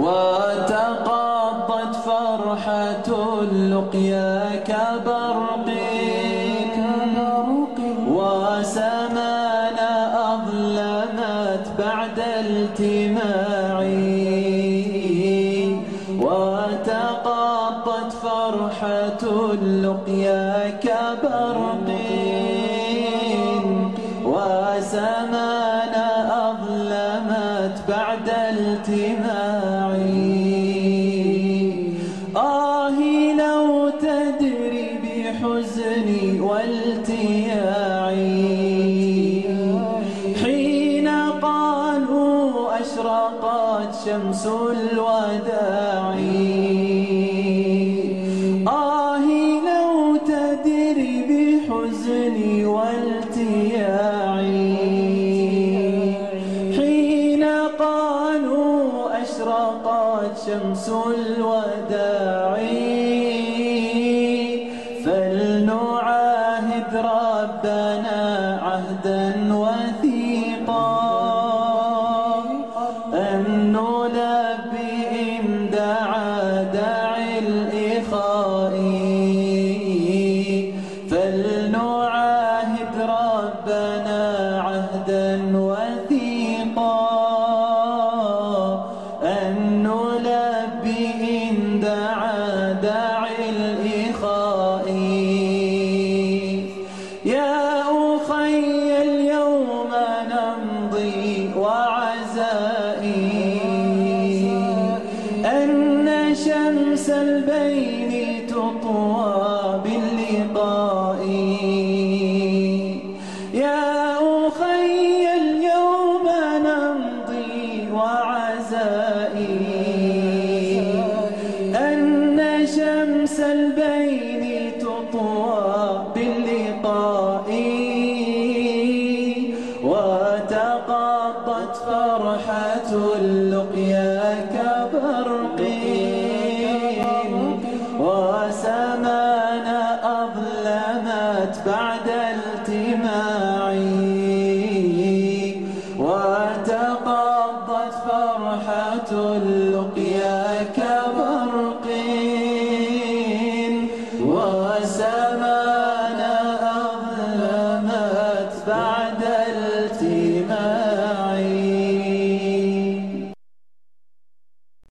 وتقضت فرحة اللقيا كبرق وسمانا أظلمت بعد التماعي وتقضت فرحة اللقيا كبرق وسمانا أظلمت بعد التماعي بحزني والتياعي. حين قالوا أشرقت شمس الوداعي. آهي لو تدري بحزني والتياعي. حين قالوا أشرقت شمس الوداعي. ربنا عهدا وثيقا. أن نلبي إن دعا داعي الإخاء. فلنعاهد ربنا عهدا وثيقا. أن نلبي إن دعا داعي الإخاء. يا أخي اليوم نمضي وعزائي. أن شمس البين تطوى باللقاء وتقضت فرحة اللقيا كبرق وسمانا أظلمت بعد